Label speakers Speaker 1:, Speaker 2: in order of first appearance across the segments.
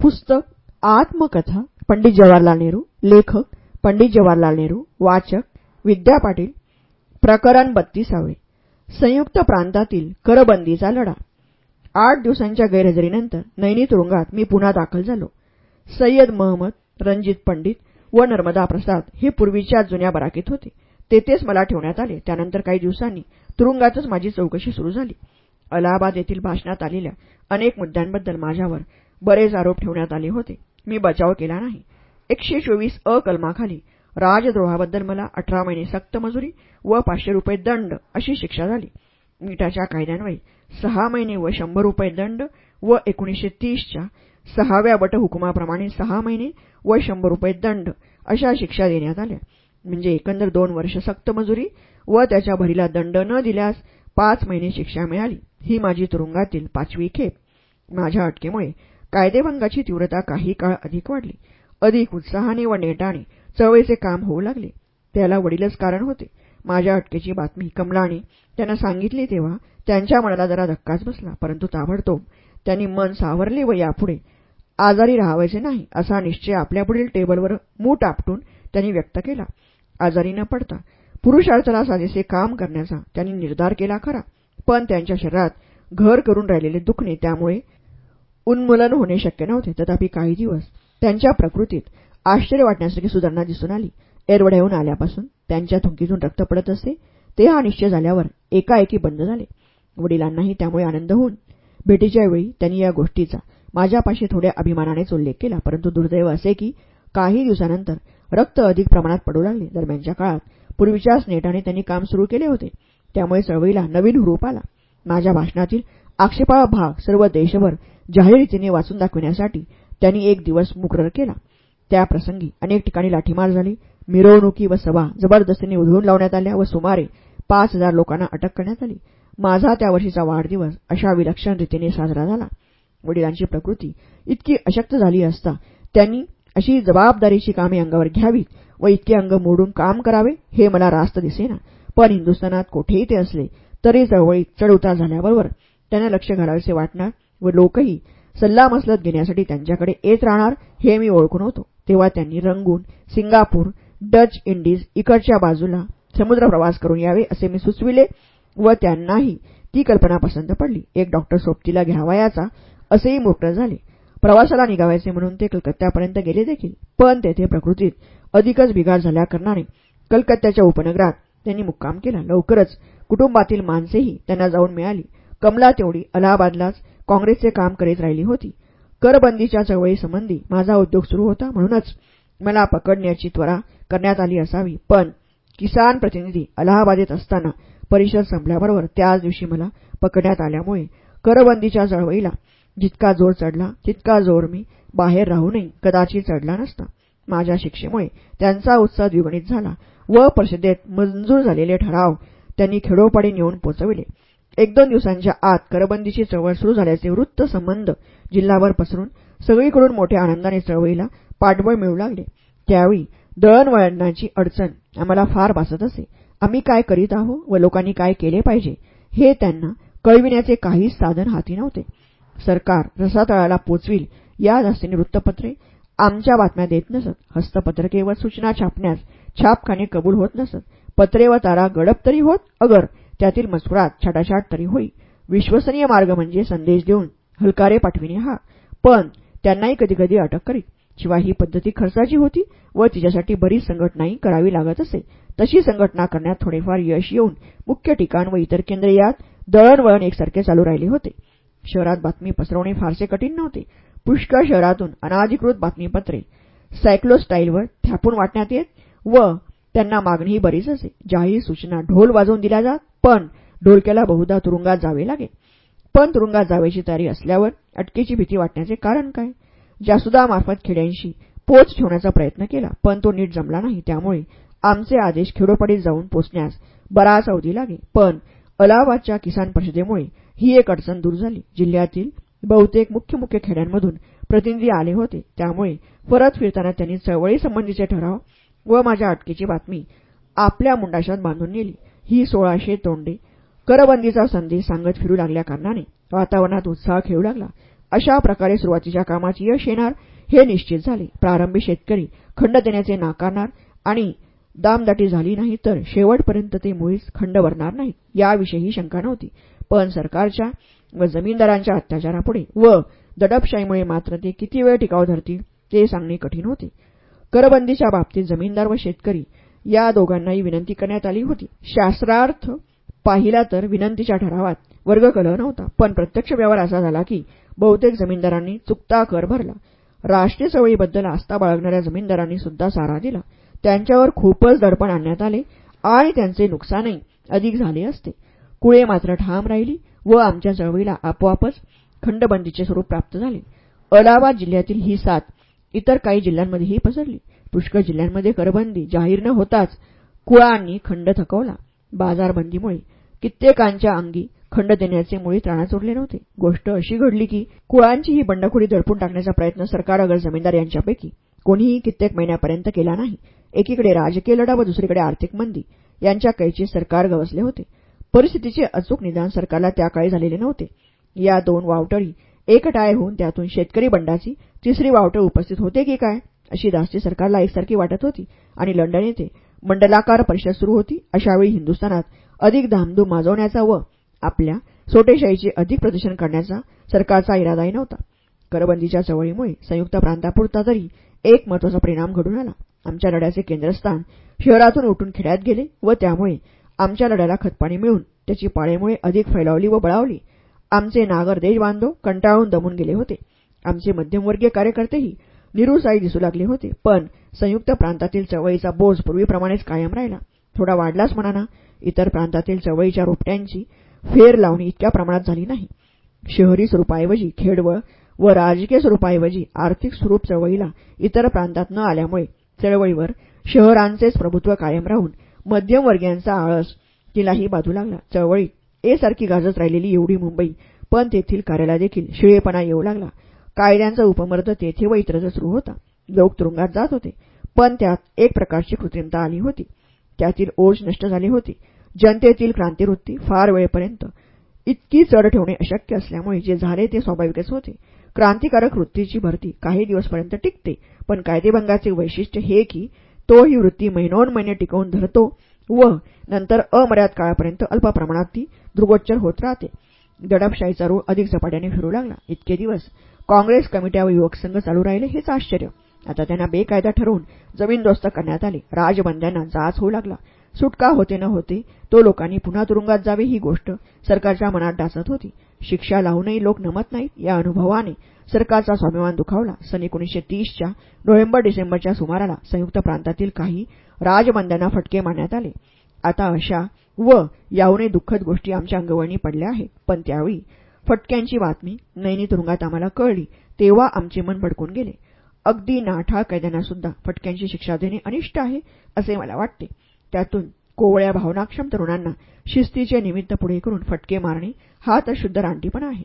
Speaker 1: पुस्तक आत्मकथा पंडित जवाहरलाल नेहरू लेखक पंडित जवाहरलाल नेहरू वाचक विद्या पाटील प्रकरण बत्तीसावे. संयुक्त प्रांतातील करबंदीचा लढा. आठ दिवसांच्या गैरहजेरीनंतर नैनी तुरुंगात मी पुन्हा दाखल झालो. सय्यद महमद रणजित पंडित व नर्मदा प्रसाद हे पूर्वीच्या जुन्या बराकीत होते. तेथेच मला ठेवण्यात आले. त्यानंतर काही दिवसांनी तुरुंगातच माझी चौकशी सुरू झाली. अलाहाबाद येथील भाषणात आलेल्या अनेक मुद्द्यांबद्दल माझ्यावर बरेच आरोप ठेवण्यात आले होते. मी बचाव केला नाही. एकशे चोवीस अ कलमाखाली राजद्रोहाबद्दल मला अठरा महिने सक्त मजुरी व पाचशे रुपये दंड अशी शिक्षा झाली. मिठाच्या कायद्यान्वये सहा महिने व शंभर रुपये दंड व एकोणीसशे तीसच्या सहाव्या बटहुकुमाप्रमाणे सहा महिने व शंभर रुपये दंड अशा शिक्षा देण्यात आल्या. म्हणजे एकंदर दोन वर्ष सक्त मजुरी व त्याच्या भरीला दंड न दिल्यास पाच महिने शिक्षा मिळाली. ही माझी तुरुंगातील पाचवी खेप. माझ्या अटकेमुळे कायदेभंगाची तीव्रता काही काळ अधिक वाढली. अधिक उत्साहाने व नेटाने चळवळीचे काम होऊ लागले. त्याला वडीलच कारण होते. माझ्या अटकेची बातमी कमलाने त्यांना सांगितली तेव्हा त्यांच्या मनाला जरा धक्काच बसला परंतु ताबडतोब त्यांनी मन सावरले व यापुढे आजारी राहावायचे नाही असा निश्चय आपल्यापुढील टेबलवर मूठ आपटून त्यांनी व्यक्त केला. आजारी न पडता पुरुषार्थाला साजेसे काम करण्याचा त्यांनी निर्धार केला खरा. पण त्यांच्या शरीरात घर करून राहिलेले दुखणे त्यामुळे उन्मूलन होणे शक्य नव्हते. तथापि काही दिवस त्यांच्या प्रकृतीत आश्चर्य वाटण्यासारखी सुधारणा दिसून आली. एरवड्याहून आल्यापासून त्यांच्या थुंकीतून रक्त पडत असते ते हा निश्चय झाल्यावर एकाएकी बंद झाले. वडिलांनाही त्यामुळे आनंद होऊन भेटीच्या वेळी त्यांनी या गोष्टीचा माझ्यापाशी थोड्या अभिमानानेच उल्लेख केला. परंतु दुर्दैव असे की काही दिवसानंतर रक्त अधिक प्रमाणात पडू लागले. दरम्यानच्या काळात पूर्वीच्याच नेटाने त्यांनी काम सुरू केले होते. त्यामुळे चळवळीला नवीन हुरूप आला. माझ्या भाषणातील आक्षेपाळ भाग सर्व देशभर जाहीर रीतीने वाचून दाखविण्यासाठी त्यांनी एक दिवस मुकरर केला. त्याप्रसंगी अनेक ठिकाणी लाठीमार झाली. मिरवणुकी व सभा जबरदस्तीने उधळून लावण्यात आल्या व सुमारे पाच हजार लोकांना अटक करण्यात आली. माझा त्या वर्षीचा वाढदिवस अशा विलक्षण रीतीने साजरा झाला. वडिलांची प्रकृती इतकी अशक्त झाली असता त्यांनी अशी जबाबदारीची कामे अंगावर घ्यावीत व इतके अंग मोडून काम करावे हे मला रास्त दिसेना. पण हिंदुस्थानात कोठेही ते असले तरी चळवळीत चढउतार झाल्याबरोबर त्यांना लक्ष घालावेसे वाटणार व लोकही सल्लामसलत घेण्यासाठी त्यांच्याकडे येत राहणार हे मी ओळखून होतो. तेव्हा त्यांनी रंगून सिंगापूर डच इंडीज इकडच्या बाजूला समुद्रप्रवास करून यावे असे मी सुचविले व त्यांनाही ती कल्पना पसंत पडली. एक डॉक्टर सोबतीला घ्यावायाचा असेही मोकळ झाले. प्रवासाला निघावायचे म्हणून ते कलकत्त्यापर्यंत गेले देखील. पण तेथे प्रकृतीत अधिकच बिघाड झाल्याकारणाने कलकत्त्याच्या उपनगरात त्यांनी मुक्काम केला. लवकरच कुटुंबातील माणसेही त्यांना जाऊन मिळाली. कमला तेवढी अलाहाबादलाच काँग्रेसचे काम करीत राहिली होती. करबंदीच्या चळवळीसंबंधी माझा उद्योग सुरू होता म्हणूनच मला पकडण्याची त्वरा करण्यात आली असावी. पण किसान प्रतिनिधी अलाहाबादेत असताना परिषद संपल्याबरोबर त्याच दिवशी मला पकडण्यात आल्यामुळे करबंदीच्या चळवळीला जितका जोर चढला तितका जोर मी बाहेर राहूनही कदाचित चढला नसता. माझ्या शिक्षेमुळे त्यांचा उत्साह द्विगुणित झाला व परिषदेत मंजूर झालेले ठराव त्यांनी खेडोपाडी नेऊन पोचविले. एक दोन दिवसांच्या आत करबंदीची चळवळ सुरू झाल्याचे वृत्त संबंध जिल्हाभर पसरून सगळीकडून मोठ्या आनंदाने चळवळीला पाठबळ मिळू लागले. त्यावेळी दळणवळणाची अडचण आम्हाला फार भासत असे. आम्ही काय करीत आहो व लोकांनी काय केले पाहिजे हे त्यांना कळविण्याचे काहीच साधन हाती नव्हते. सरकार रसातळाला पोचविल या जास्तीने वृत्तपत्रे आमच्या बातम्या देत नसत. हस्तपत्रके व सूचना छापण्यास छापखाने कबूल होत नसत. पत्रे व तारा गडप तरी होत अगर त्यातील मजकुरात छाटाछाट तरी होई. विश्वसनीय मार्ग म्हणजे संदेश देऊन हलकारे पाठविणे हा. पण त्यांनाही कधीकधी अटक करीत शिवाय ही पद्धती खर्चाची होती व तिच्यासाठी बरीच संघटनाही करावी लागत असे. तशी संघटना करण्यात थोडेफार यश येऊन मुख्य ठिकाण व इतर केंद्रे यात दळणवळण एकसारखे चालू राहिले होते. शहरात बातमी पसरवणे फारसे कठीण नव्हते. पुष्कळ शहरातून अनाधिकृत बातमीपत्रे सायक्लोस्टाईलवर थ्यापून वाटण्यात येत व त्यांना मागणीही बरीच असे. ज्याही सूचना ढोल वाजवून दिल्या जात पण ढोलक्याला बहुधा तुरुंगात जावे लागे. पण तुरुंगात जावेची तयारी असल्यावर अटकेची भीती वाटण्याचे कारण काय? जासुदामार्फत खेड्यांशी पोच ठेवण्याचा प्रयत्न केला पण तो नीट जमला नाही. त्यामुळे आमचे आदेश खेडोपाडीत जाऊन पोचण्यास बराच अवधी लागे. पण अलाहाबादच्या किसान परिषदेमुळे ही एक अडचण दूर झाली. जिल्ह्यातील बहुतेक मुख्य मुख्य खेड्यांमधून प्रतिनिधी आले होते. त्यामुळे परत फिरताना त्यांनी चळवळीसंबंधीचे ठराव व माझ्या अटकेची बातमी आपल्या मुंडाशात बांधून नेली. ही सोळाशे तोंडे करबंदीचा संदेश सांगत फिरू लागल्या कारणाने. वातावरणात उत्साह खेळू लागला. अशा प्रकारे सुरुवातीच्या कामात यश येणार हे निश्चित झाले. प्रारंभी शेतकरी खंड देण्याचे नाकारणार आणि दामदाटी झाली नाही तर शेवटपर्यंत ते मुळीच खंड भरणार नाही याविषयी शंका नव्हती. पण सरकारच्या व जमीनदारांच्या अत्याचारापुढे व दडपशाहीमुळे मात्र ते किती वेळ टिकाव धरतील ते सांगणे कठीण होते. करबंदीच्या बाबतीत जमीनदार व शेतकरी या दोघांनाही विनंती करण्यात आली होती. शास्त्रार्थ पाहिला तर विनंतीच्या ठरावात वर्गकलह नव्हता. पण प्रत्यक्ष व्यवहार असा झाला की बहुतेक जमीनदारांनी चुकता कर भरला. राष्ट्रीय चळवळीबद्दल आस्था बाळगणाऱ्या जमीनदारांनी सुद्धा सारा दिला. त्यांच्यावर खूपच दडपण आणण्यात आले आणि त्यांचे नुकसानही अधिक झाले असते. कुळे मात्र ठाम राहिली व आमच्या चळवळीला आपोआपच खंडबंदीचे स्वरूप प्राप्त झाले. अलाहाबाद जिल्ह्यातील ही साथ इतर काही जिल्ह्यांमध्येही पसरली. पुष्कळ जिल्ह्यांमध्ये करबंदी जाहीर न होताच कुळांनी खंड थकवला. बाजारबंदीमुळे कित्येकांच्या अंगी खंड देण्याचे मुळी त्राणाच उरले नव्हते. गोष्ट अशी घडली की कुळांची ही बंडखोरी दडपून टाकण्याचा प्रयत्न सरकार अगर जमीनदार यांच्यापैकी कोणीही कित्येक महिन्यापर्यंत केला नाही. एकीकडे राजकीय लढा व दुसरीकडे आर्थिक मंदी यांच्या कैची सरकार गवसले होते. परिस्थितीचे अचूक निदान सरकारला त्या काळी झालेले नव्हते. या दोन वावटळी एकटाय होऊन त्यातून शेतकरी बंडाची तिसरी वावटळ उपस्थित होते की काय? अशी दास्ती सरकारला एकसारखी वाटत होती आणि लंडन येथे मंडलाकार परिषद सुरू होती. अशावेळी हिंदुस्थानात अधिक धामधूम माजवण्याचा व आपल्या सोटेशाहीचे अधिक प्रदर्शन करण्याचा सरकारचा इरादाही नव्हता. करबंदीच्या चवळीमुळे संयुक्त प्रांतापुरता तरी एक महत्त्वाचा परिणाम घडून आला. आमच्या लढ्याचे केंद्रस्थान शहरातून उठून खेड्यात गेले व त्यामुळे आमच्या लढ्याला खतपाणी मिळून त्याची पाळेमुळे अधिक फैलावली व बळावली. आमचे नागर देशबांधव कंटाळून दमून गेले होते. आमचे मध्यमवर्गीय कार्यकर्तेही निरुसाई दिसू लागले होते. पण संयुक्त प्रांतातील चवळीचा बोज पूर्वीप्रमाणेच कायम राहिला. थोडा वाढलाच म्हणाना इतर प्रांतातील चवळीच्या रोपट्यांची फेर लावणी इतक्या प्रमाणात झाली नाही. शहरी स्वरूपाऐवजी खेडवळ व राजकीय स्वरूपाऐवजी आर्थिक स्वरूप चळवळीला इतर प्रांतात न आल्यामुळे चळवळीवर शहरांचेच प्रभुत्व कायम राहून मध्यमवर्गीयांचा आळस तिलाही बाधू लागला. चळवळीत सारखी गाजत राहिलेली एवढी मुंबई पण तेथील कार्याला देखील शिळेपणा येऊ लागला. कायद्यांचा उपमर्द तेथे व इतरत्र सुरू होता. लोक तुरुंगात जात होते पण त्यात एक प्रकारची कृत्रिमता आली होती. त्यातील ओझ नष्ट झाली होती. जनतेतील क्रांतिवृत्ती फार वेळपर्यंत इतकी चढ ठेवणे अशक्य असल्यामुळे जे झाले ते स्वाभाविकच होते. क्रांतिकारक वृत्तीची भरती काही दिवसपर्यंत टिकते पण कायदेभंगाचे वैशिष्ट्य हे की तो ही वृत्ती महिनोन महिने टिकवून धरतो व नंतर अमर्याद काळापर्यंत अल्प प्रमाणात ती दृगोच्चर होत राहते. दडपशाहीचा रूळ अधिक झपाट्याने फिरू लागला. इतके दिवस काँग्रेस कमिट्या व युवक संघ चालू राहिले हेच आश्चर्य. आता त्यांना बेकायदा ठरवून जमीनदोस्त करण्यात आले. राजबंद्यांना जाच होऊ लागला. सुटका होते न होते तो लोकांनी पुन्हा तुरुंगात जावे ही गोष्ट सरकारच्या मनात डासत होती. शिक्षा लावूनही लोक नमत नाहीत या अनुभवाने सरकारचा स्वाभिमान दुखावला. सन एकोणीशे तीसच्या नोव्हेंबर डिसेंबरच्या सुमाराला संयुक्त प्रांतातील काही राजबंद्यांना फटके मारण्यात आले. आता अशा व याहूनही दुःखद गोष्टी आमच्या अंगवळणी पडल्या आहेत. पण त्यावेळी फटक्यांची बातमी नैनी तुरुंगात आम्हाला कळली. तेव्हा आमचे मन भडकून गेले. अगदी नाठाळ कैद्यांना सुद्धा फटक्यांची शिक्षा देणे अनिष्ट आहे असे मला वाटते. त्यातून कोवळ्या भावनाक्षम तरुणांना शिस्तीचे निमित्त पुढे करून फटके मारणे हा तर शुद्ध रानटीपणा आहे.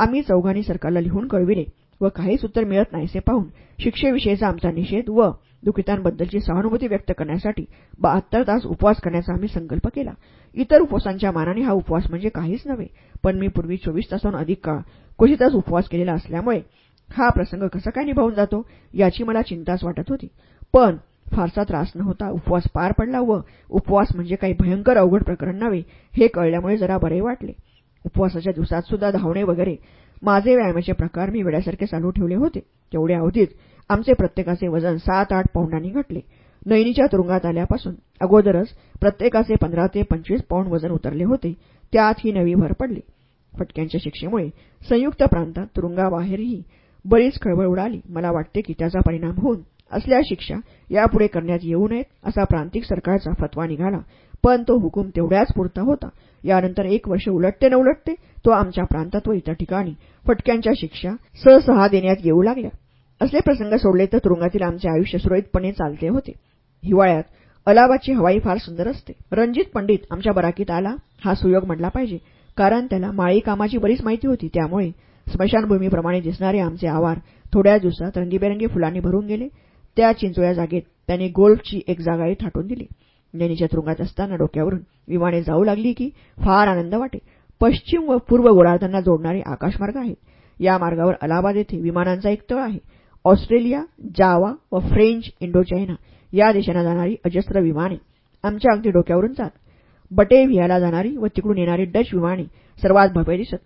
Speaker 1: आम्ही चौघांनी सरकारला लिहून कळविले व काहीच उत्तर मिळत नाहीसे पाहून शिक्षेविषयीचा आमचा निषेध व दुखितांबद्दलची सहानुभूती व्यक्त करण्यासाठी बहात्तर तास उपवास करण्याचा आम्ही संकल्प केला. इतर उपवासांच्या मानाने हा उपवास म्हणजे काहीच नव्हे. पण मी पूर्वी चोवीस तासांहून अधिक काळ क्वचितच उपवास केलेला असल्यामुळे हा प्रसंग कसा काय निभावून जातो याची मला चिंताच वाटत होती. पण फारसा त्रास न होता उपवास पार पडला व उपवास म्हणजे काही भयंकर अवघड प्रकरण नव्हे हे कळल्यामुळे जरा बरे वाटले. उपवासाच्या दिवसात सुद्धा धावणे वगैरे माझे व्यायामाचे प्रकार मी वेड्यासारखे चालू ठेवले होते. तेवढ्या अवधीत आमचे प्रत्येकाचे वजन सात आठ पौंडांनी घटले. नैनीच्या तुरुंगात आल्यापासून अगोदरच प्रत्येकाचे पंधरा ते पंचवीस पाऊंड वजन उतरले होते. त्यात ही नवी भर पडली. फटक्यांच्या शिक्षेमुळे संयुक्त प्रांतात तुरुंगाबाहेरही बरीच खळबळ उडाली. मला वाटते की त्याचा परिणाम होऊन असल्या शिक्षा यापुढे करण्यात येऊ नयेत असा प्रांतिक सरकारचा फतवा निघाला. पण तो हुकूम तेवढ्याच पुरता होता. यानंतर एक वर्ष उलटते न उलटते तो आमच्या प्रांतात व इतर ठिकाणी फटक्यांच्या शिक्षा सहसहा देण्यात येऊ लागल्या. असले प्रसंग सोडले तर तुरुंगातील आमचे आयुष्य सुरळीतपणे चालते होते. हिवाळ्यात अलाहाबादची हवाई फार सुंदर असते. रणजित पंडित आमच्या बराकीत आला हा सुयोग म्हटला पाहिजे. कारण त्याला माळी कामाची बरीच माहिती होती. त्यामुळे स्मशानभूमीप्रमाणे दिसणारे आमचे आवार थोड्या दिवसात रंगीबेरंगी फुलांनी भरून गेले. त्या चिंचोळ्या जागेत त्याने गोल्फची एक जागाही थाटून दिली. नैनीच्या तुरुंगात असताना डोक्यावरून विमाने जाऊ लागली की फार आनंद वाटे. पश्चिम व पूर्व गोलार्धांना जोडणारे आकाशमार्ग आहेत. या मार्गावर अलाहाबाद येथे विमानांचा एक तळ आहे. ऑस्ट्रेलिया जावा व फ्रेंच इंडोचायना या देशांना जाणारी अजस्त्र विमाने आमच्या अगदी डोक्यावरून जात. बटेव्हियाला जाणारी व तिकडून येणारी डच विमाने सर्वात भव्य दिसत.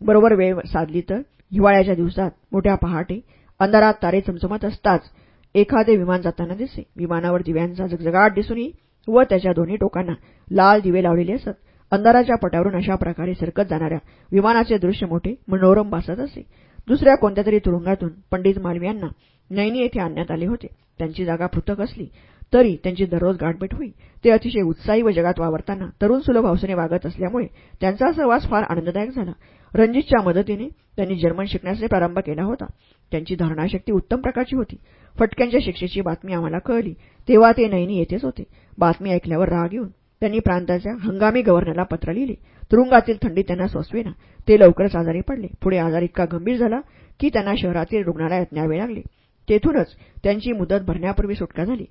Speaker 1: बरोबर वेळ साधली तर हिवाळ्याच्या दिवसात मोठ्या पहाटे अंधारात तारे चमचमत असताच एखादे विमान जाताना दिसे विमानावर दिव्यांचा झगझगाट दिसून येई व त्याच्या दोन्ही टोकांना लाल दिवे लावलेले असत. अंधाराच्या पटावरून अशा प्रकारे सरकत जाणाऱ्या विमानाचे दृश्य मोठे मनोरम भासत असे. दुसऱ्या कोणत्या तरी तुरुंगातून पंडित मालवीयांना नैनी येथे आणण्यात आले होते. त्यांची जागा पृथक असली तरी त्यांची दररोज गाठभेट होई. ते अतिशय उत्साही व जगात वावरताना तरुण सुलभ हौसेने वागत असल्यामुळे त्यांचा सहवास फार आनंददायक झाला. रणजितच्या मदतीने त्यांनी जर्मन शिकण्यासही प्रारंभ केला होता. त्यांची धारणाशक्ती उत्तम प्रकारची होती. फटक्यांच्या शिक्षेची बातमी आम्हाला कळली. तेव्हा ते नैनी येथेच होते. बातमी ऐकल्यावर राग येऊन त्यांनी प्रांताच्या हंगामी गव्हर्नरला पत्र लिहिले. तुरुंगातील थंडी त्यांना सोसवेना ते लवकरच आजारी पडले. पुढे आजार इतका गंभीर झाला की त्यांना शहरातील रुग्णालयात न्यावे लागले. तेथूनच त्यांची मुदत भरण्यापूर्वी सुटका झाली.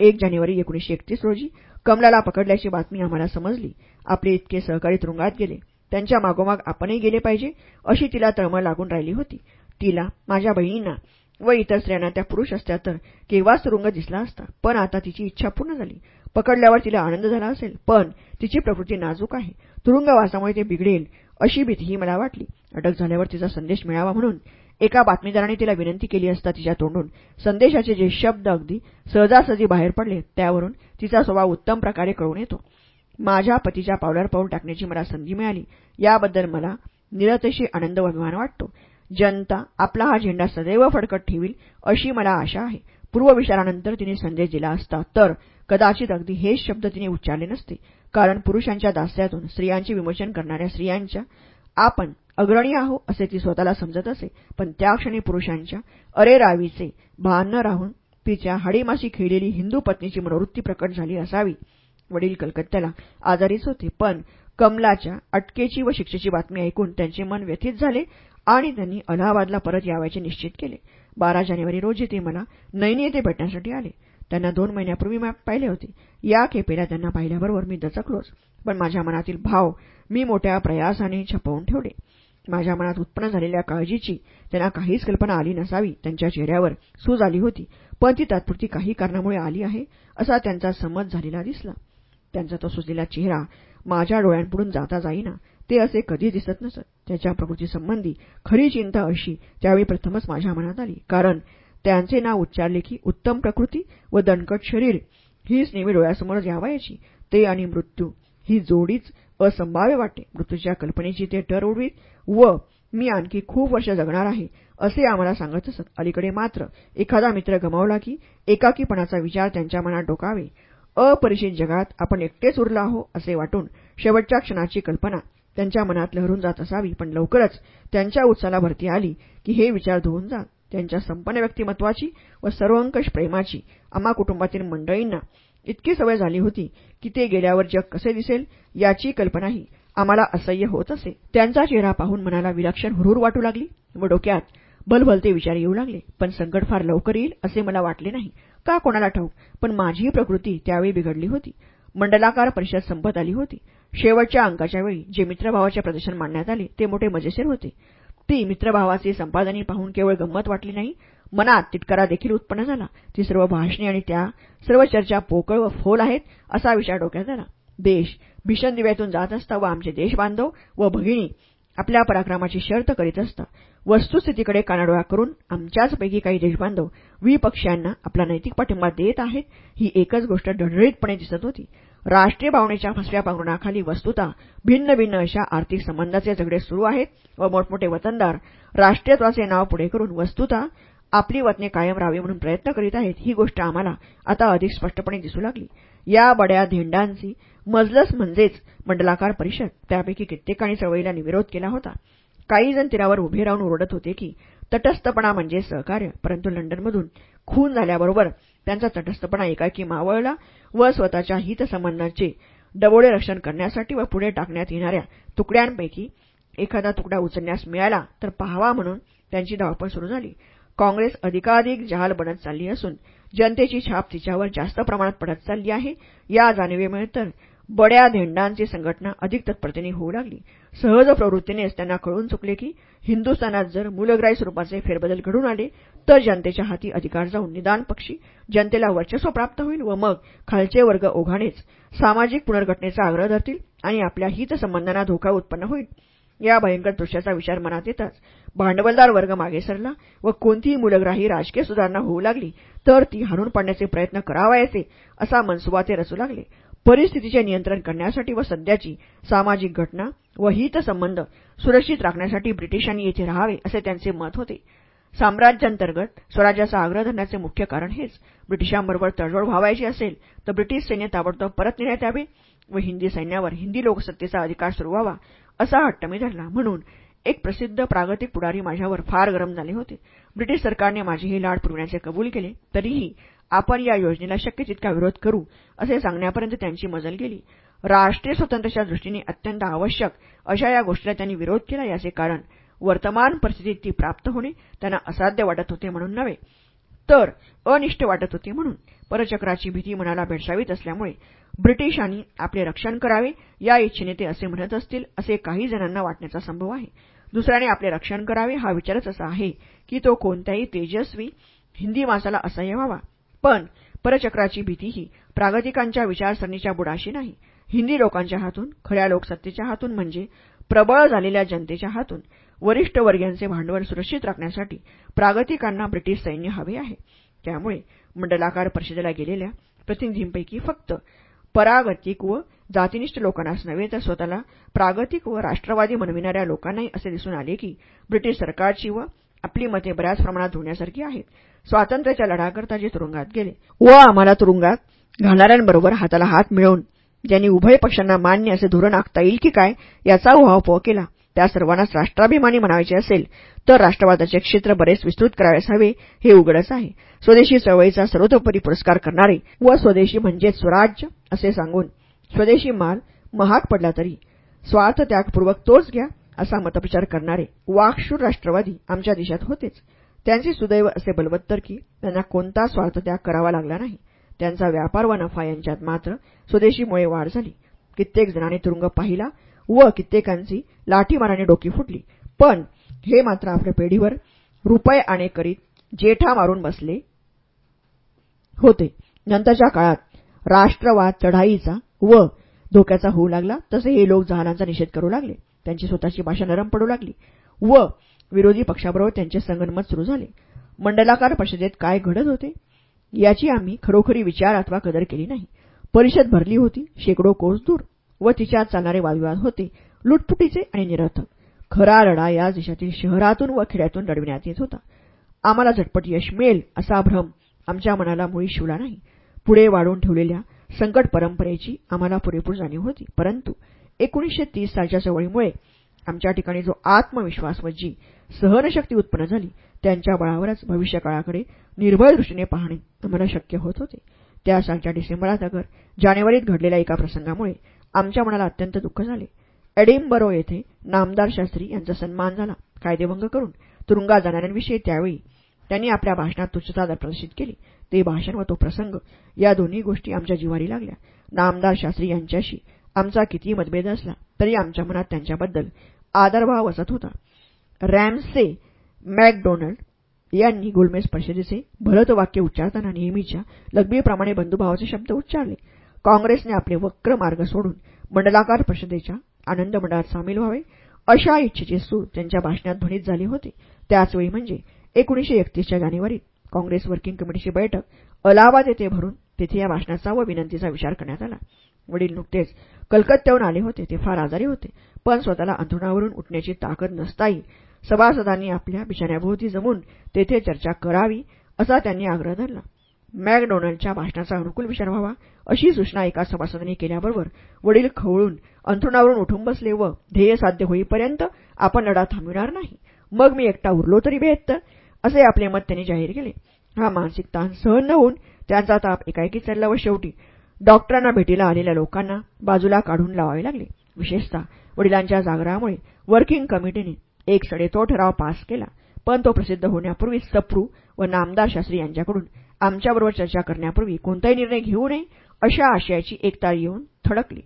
Speaker 1: एक जानेवारी एकोणीशे एकतीस रोजी कमलाला पकडल्याची बातमी आम्हाला समजली. आपले इतके सहकारी तुरुंगात गेले. त्यांच्या मागोमाग आपणही गेले पाहिजे अशी तिला तळमळ लागून राहिली होती. तिला माझ्या बहिणींना व इतर स्त्रियांना त्या पुरुष असत्या तर केव्हाच तुरुंग दिसला असता. पण आता तिची इच्छा पूर्ण झाली. पकडल्यावर तिला आनंद झाला असेल. पण तिची प्रकृती नाजूक आहे. तुरुंगवासामुळे ते बिघडेल अशी भीतीही मला वाटली. अटक झाल्यावर तिचा संदेश मिळावा म्हणून एका बातमीदाराने तिला विनंती केली असता तिच्या तोंडून संदेशाचे जे शब्द अगदी सहजासहजी बाहेर पडले त्यावरून तिचा स्वभाव उत्तम प्रकारे कळून येतो. माझ्या पतीच्या पावलावर पाऊल टाकण्याची मला संधी मिळाली. याबद्दल मला निरतशी आनंद व अभिमान वाटतो. जनता आपला हा झेंडा सदैव फडकत ठेवील अशी मला आशा आहे. पूर्वविचारानंतर तिने संदेश दिला असता तर कदाचित अगदी हेच शब्द तिने उच्चारले नसते. कारण पुरुषांच्या दास्यातून स्त्रियांचे विमोचन करणाऱ्या स्त्रियांच्या आपण अग्रणी आहो असे ती स्वतःला समजत असे पण त्या क्षणी पुरुषांच्या अरे रावीचे भान न राहून तिच्या हाडीमाशी खेळलेली हिंदू पत्नीची मनोवृत्ती प्रकट झाली असावी. वडील कलकत्त्याला आजारीच होते पण कमलाच्या अटकेची व शिक्षेची बातमी ऐकून त्यांचे मन व्यथित झाले आणि त्यांनी अलाहाबादला परत यावायचे निश्चित केले. बारा जानेवारी रोजी ते मला नैनी येथे भेटण्यासाठी आले. त्यांना दोन महिन्यापूर्वी मॅप पाहिले होते. या खेपेला त्यांना पाहिल्याबरोबर मी दचकलोच. पण माझ्या मनातील भाव मी मोठ्या प्रयासाने छपवून ठेवले. माझ्या मनात उत्पन्न झालेल्या काळजीची त्यांना काहीच कल्पना आली नसावी. त्यांच्या चेहऱ्यावर सूज आली होती. पण ती तात्पुरती काही कारणामुळे आली आहे असा त्यांचा समज झालेला दिसला. त्यांचा तो सुजलेला चेहरा माझ्या डोळ्यांपुढून जाता जाईना ते असे कधी दिसत नसत. त्याच्या प्रकृतीसंबंधी खरी चिंता अशी त्यावेळी प्रथमच माझ्या मनात आली. कारण त्यांचे नाव उच्चारले की उत्तम प्रकृती व दणकट शरीर हीच नेहमी डोळ्यासमोर यावायची ते आणि मृत्यू ही जोडीच असंभाव्य वाटते मृत्यूच्या कल्पनेची ते टर उडवीत व मी आणखी खूप वर्ष जगणार आहे असे आम्हाला सांगत असत. अलीकडे मात्र एखादा मित्र गमावला की एकाकीपणाचा विचार त्यांच्या मनात डोकावे. अपरिचित जगात आपण एकटेच उरलो आहो असे वाटून शेवटच्या क्षणाची कल्पना त्यांच्या मनात लहरून जात असावी. पण लवकरच त्यांच्या उत्साला भरती आली की हे विचार धुवून जात त्यांच्या संपन्न व्यक्तिमत्वाची व सर्वंकष प्रेमाची आम्हा कुटुंबातील मंडळींना इतकी सवय झाली होती की ते गेल्यावर जग कसे दिसेल याची कल्पनाही आम्हाला असह्य होत असे. त्यांचा चेहरा पाहून मनाला विलक्षण हुरूर वाटू लागली व डोक्यात भलभलते विचार येऊ लागले. पण संकट फार लवकर येईल असे मला वाटले नाही. का कोणाला ठाऊक? पण माझीही प्रकृती त्यावेळी बिघडली होती. मंडलाकार परिषद संपत आली होती. शेवटच्या अंकाच्या वेळी जे मित्रभावाचे प्रदर्शन मांडण्यात आले ते मोठे मजेशीर होते. ती मित्रभावाची संपादनी पाहून केवळ गंमत वाटली नाही मनात तिटकारा देखील उत्पन्न झाला. ती सर्व भाषणे आणि त्या सर्व चर्चा पोकळ व फोल आहेत असा विचार डोक्यात आला. देश भीषण दिव्यातून जात असता व आमचे देशबांधव व भगिनी आपल्या पराक्रमाची शर्त करीत असता. वस्तुस्थितीकडे कानाडोळा करून आमच्याचपैकी काही देशबांधव विपक्षांना आपला नैतिक पाठिंबा देत आहेत ही एकच गोष्ट ढळढळीतपणे दिसत होती. राष्ट्रीय भावनेच्या फसव्या पांघरुणाखाली वस्तुता भिन्न भिन्न अशा आर्थिक संबंधाचे झगडे सुरू आहेत व मोठमोठे वतनदार राष्ट्रीयत्वाचे नाव पुढे करून वस्तुता आपली वतने कायम राहावी म्हणून प्रयत्न करीत आहेत ही गोष्ट आम्हाला आता अधिक स्पष्टपणे दिसू लागली. या बड्या धेंडांची मजलस म्हणजेच मंडलाकार परिषद त्यापैकी कित्येकांनी चळवळीला निविरोध केला होता. काही जण तीरावर उभे राहून ओरडत होते की तटस्थपणा म्हणजे सहकार्य परंतु लंडनमधून खून झाल्याबरोबर त्यांचा तटस्थपणा एकाकी मावळला व स्वतःच्या हितसंबंधांचे डबोडे रक्षण करण्यासाठी व पुढे टाकण्यात येणाऱ्या तुकड्यांपैकी एखादा तुकडा उचलण्यास मिळाला तर पाहावा म्हणून त्यांची धावपळ सुरू झाली. काँग्रेस अधिकाधिक जहाल बनत चालली असून जनतेची छाप तिच्यावर जास्त प्रमाणात पडत चालली आहे. या जाणीवेमुळे तर बड्या धेंडांची संघटना अधिक तत्परतेने होऊ लागली. सहज प्रवृत्तीनेच त्यांना कळून चुकले की हिंदुस्थानात जर मूलग्राही स्वरूपाचे फेरबदल घडून आले तर जनतेच्या हाती अधिकार जाऊन निदान पक्षी जनतेला वर्चस्व प्राप्त होईल व मग खालचे वर्ग ओघानेच सामाजिक पुनर्घटनेचा आग्रह धरतील आणि आपल्या हितसंबंधांना धोका उत्पन्न होईल. या भयंकर दृश्याचा विचार मनात येताच भांडवलदार वर्ग मागे सरला व कोणतीही मूलग्राही राजकीय सुधारणा होऊ लागली तर ती हाणून पाडण्याचे प्रयत्न करावायचे असा मनसुबा ते रचू लागले. परिस्थितीचे नियंत्रण करण्यासाठी व सध्याची सामाजिक घटना व हितसंबंध सुरक्षित राखण्यासाठी ब्रिटिशांनी येथे राहावे असे त्यांचे मत होते. साम्राज्यांतर्गत स्वराज्याचा आग्रह धरण्याचे मुख्य कारण हेच. ब्रिटिशांबरोबर तडजोड व्हावायची असेल तर ब्रिटिश सैन्य ताबडतोब परत नेण्यात यावे व हिंदी सैन्यावर हिंदी लोकसत्तेचा अधिकार सुरू व्हावा असा हट्ट मी धरला. म्हणून एक प्रसिद्ध प्रागतिक पुढारी माझ्यावर फार गरम झाले होते. ब्रिटिश सरकारने माझी ही लाड पुरविण्याचे कबूल केले तरीही आपण या योजनेला शक्य तितका विरोध करू असे सांगण्यापर्यंत त्यांची मजल गेली. राष्ट्रीय स्वातंत्र्याच्या दृष्टीने अत्यंत आवश्यक अशा या गोष्टीला त्यांनी विरोध केला. याचे कारण वर्तमान परिस्थितीत ती प्राप्त होणे त्यांना असाध्य वाटत होते म्हणून नव्हे तर अनिष्ट वाटत होते म्हणून. परचक्राची भीती मनाला भेडसावीत असल्यामुळे ब्रिटिशांनी आपले रक्षण करावे या इच्छेने ते असे म्हणत असतील असे काही जणांना वाटण्याचा संभव आहे. दुसऱ्याने आपले रक्षण करावे हा विचारच असा आहे की तो कोणत्याही तेजस्वी हिंदी माणसाला असह्य व्हावा. पण परचक्राची भीती ही प्रागतिकांच्या विचारसरणीच्या बुडाशी नाही. हिंदी लोकांच्या हातून खऱ्या लोकसत्तेच्या हातून म्हणजे प्रबळ झालेल्या जनतेच्या हातून वरिष्ठ वर्गीयांचे भांडवल सुरक्षित राखण्यासाठी प्रागतिकांना ब्रिटिश सैन्य हवे आहे. त्यामुळे मंडलाकार परिषदेला गेलेल्या प्रतिनिधींपैकी फक्त परागतिक व जातीनिष्ठ लोकांनाच नव्हे तर स्वतःला प्रागतिक व राष्ट्रवादी बनविणाऱ्या लोकांनाही असे दिसून आले की ब्रिटिश सरकारची व आपली मते बऱ्याच प्रमाणात धुण्यासारखी आहेत. स्वातंत्र्याच्या लढाकरता जे तुरुंगात गेले व आम्हाला तुरुंगात घालणाऱ्यांबरोबर हाताला हात मिळवून ज्यांनी उभय पक्षांना मान्य असे धोरण आखता येईल की काय याचा उहापोह केला. त्या सर्वांनाच राष्ट्राभिमानी म्हणायचे असेल तर राष्ट्रवादाचे क्षेत्र बरेच विस्तृत करावयास हवे हे उघडच आहे. स्वदेशी चळवळीचा सर्वतोपरी पुरस्कार करणारे व स्वदेशी म्हणजेच स्वराज्य असे सांगून स्वदेशी माल महाग पडला तरी स्वार्थ त्यागपूर्वक तोच घ्या असा मतप्रचार करणारे वाकशूर राष्ट्रवादी आमच्या देशात होतेच. त्यांचे सुदैव असे बलवत्तर की त्यांना कोणता स्वार्थत्याग करावा लागला नाही. त्यांचा व्यापार व नफा यांच्यात मात्र स्वदेशीमुळे वाढ झाली. कित्येक जणांनी तुरुंग पाहिला व कित्येकांची लाठीमाराने डोकी फुटली. पण हे मात्र आपल्या पेढीवर रुपये आणे करीत जेठा मारून बसले होते. नंतरच्या काळात राष्ट्रवाद चढाईचा व धोक्याचा होऊ लागला. तसे हे लोक जहानांचा निषेध करू लागले. त्यांची स्वतःची भाषा नरम पडू लागली व विरोधी पक्षाबरोबर त्यांचे संगनमत सुरू झाले. मंडलाकार परिषदेत काय घडत होते? याची आम्ही खरोखरी विचार अथवा कदर केली नाही. परिषद भरली होती शेकडो कोस दूर व तिच्यात चालणारे वादविवाद होते लुटपुटीचे आणि निरर्थक. खरा लढा या देशातील शहरातून व खेड्यातून लढविण्यात येत होता. आम्हाला झटपट यश मिळेल असा भ्रम आमच्या मनाला मुळी शिवला नाही. पुढे वाढवून ठेवलेल्या संकट परंपरेची आम्हाला पुरेपूर जाणीव होती. परंतु एकोणीसशे तीस सालच्या चवळीमुळे आमच्या ठिकाणी जो आत्मविश्वास व जी सहनशक्ती उत्पन्न झाली त्यांच्या बळावरच भविष्यकाळाकडे निर्भय दृष्टीने पाहणे आम्हाला शक्य होत होते. त्या सालच्या डिसेंबरात अगर जानेवारीत घडलेल्या एका प्रसंगामुळे आमच्या मनाला अत्यंत दुःख झाले. एडिंबरो येथे नामदार शास्त्री यांचा सन्मान झाला कायदेभंग करून तुरुंगात जाणाऱ्यांविषयी त्यावेळी त्यांनी आपल्या भाषणात तुच्छता प्रदर्शित केली. ते भाषण व तो प्रसंग या दोन्ही गोष्टी आमच्या जिवारी लागल्या. नामदार शास्त्री यांच्याशी आमचा कितीही मतभेद असला तरी आमच्या मनात त्यांच्याबद्दल आदरभाव असत होता. रॅमसे मॅकडोनल्ड यांनी गोलमेज परिषदेचे भरत वाक्य उच्चारताना नेहमीच्या लग्बीप्रमाणे बंधुभावाचे शब्द उच्चारले. काँग्रेसने आपले वक्र मार्ग सोडून मंडलाकार परिषदेच्या आनंद मंडळात सामील व्हावे अशा इच्छेचे सूर त्यांच्या भाषणात ध्वनीत झाले होते. त्याचवेळी म्हणजे एकोणीशे एकतीसच्या जानेवारीत काँग्रेस वर्किंग कमिटीची बैठक अलाहाबाद येथे भरून तेथे या भाषणाचा व विनंतीचा विचार करण्यात आला. वडील नुकतेच कलकत्त्याहून आले होते ते फार आजारी होते. पण स्वतःला अंथरुणावरून उठण्याची ताकद नसताही सभासदांनी आपल्या बिछाण्याभोवती जमून तेथे चर्चा करावी असा त्यांनी आग्रह धरला. मॅकडोनल्डच्या भाषणाचा अनुकूल विचार व्हावा अशी सूचना एका सभासदांनी केल्याबरोबर वडील खवळून अंथरुणावरून उठून बसले व ध्येय साध्य होईपर्यंत आपण लढा थांबविणार नाही. मग मी एकटा उरलो तरी बेहत्त असे आपले मत त्यांनी जाहीर केले. हा मानसिक ताण सहन न होऊन त्यांचा ताप एकाएकी चढला व शेवटी डॉक्टरांना भेटीला आलेल्या लोकांना बाजूला काढून लावावे लागले. विशेषतः वडिलांच्या जागरामुळे वर्किंग कमिटीने एक सडेतो ठराव पास केला. पण तो प्रसिद्ध होण्यापूर्वी सप्रू व नामदार शास्त्री यांच्याकडून आमच्याबरोबर चर्चा करण्यापूर्वी कोणताही निर्णय घेऊ नये अशा आशयाची एकता येऊन थडकली.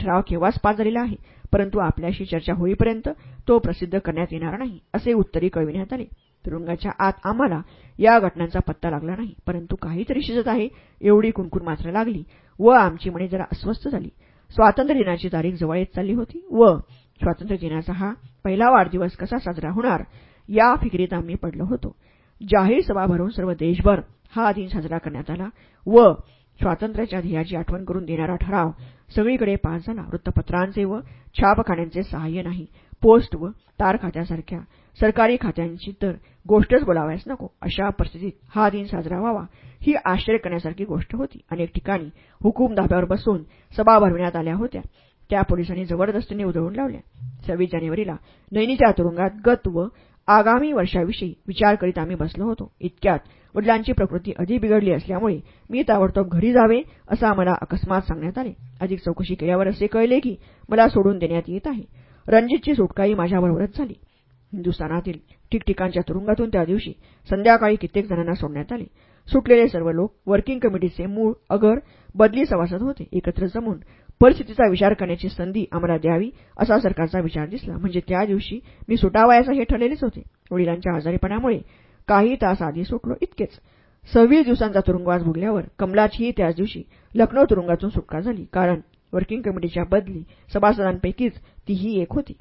Speaker 1: ठराव केव्हाच पास झालेला आहे परंतु आपल्याशी चर्चा होईपर्यंत तो प्रसिद्ध करण्यात येणार नाही असे उत्तरी कळविण्यात आले. तुरुंगाच्या आत आम्हाला या घटनांचा पत्ता लागला नाही परंतु काहीतरी शिजत आहे एवढी कुणकुण मात्र लागली व आमची मने जरा अस्वस्थ झाली. स्वातंत्र्य दिनाची तारीख जवळ येत चालली होती व स्वातंत्र्य दिनाचा हा पहिला वाढदिवस कसा साजरा होणार या फिक्रीत आम्ही पडलो होतो. जाहीर सभा भरून सर्व देशभर हा दिन साजरा करण्यात आला व स्वातंत्र्याच्या ध्येयाची आठवण करून देणारा ठराव सगळीकडे पास झाला वृत्तपत्रांचे व छापखान्यांचे सहाय्य नाही पोस्ट व तार खात्यासारख्या सरकारी खात्यांची तर गोष्टच बोलावायच नको. अशा परिस्थितीत हा दिन साजरा व्हावा ही आश्चर्य करण्यासारखी गोष्ट होती. अनेक ठिकाणी हुकूम धाब्यावर बसवून सभा भरविण्यात आल्या होत्या. त्या पोलिसांनी जबरदस्तीने उधळून लावल्या. सव्वीस जानेवारीला नैनीच्या तुरुंगात गत व आगामी वर्षाविषयी विचार करीत आम्ही बसलो होतो. इतक्यात वडिलांची प्रकृती अधिक बिघडली असल्यामुळे मी ताबडतोब घरी जावे असं आम्हाला अकस्मात सांगण्यात आले. अधिक चौकशी केल्यावर असे कळले की मला सोडून देण्यात येत आहे. रणजितची सुटकाही माझ्याबरोबरच झाली. हिंदुस्थानातील ठिकठिकाणच्या तुरुंगातून त्या दिवशी संध्याकाळी कित्येक जणांना सोडण्यात आले. सुटलेले सर्व लोक वर्किंग कमिटीचे मूळ अगर बदली सभासद होते. एकत्र जमून परिस्थितीचा विचार करण्याची संधी आम्हाला द्यावी असा सरकारचा विचार दिसला. म्हणजे त्या दिवशी मी सुटावयाचा हे ठरलेलेच होते. वडिलांच्या आजारीपणामुळे काही तास आधी सुटलो इतकेच. सव्वीस दिवसांचा तुरुंगवास भोगल्यावर कमलाचीही त्याच दिवशी लखनौ तुरुंगातून सुटका झाली. कारण वर्किंग कमिटीच्या बदली सभासदांपैकीच तीही एक होती.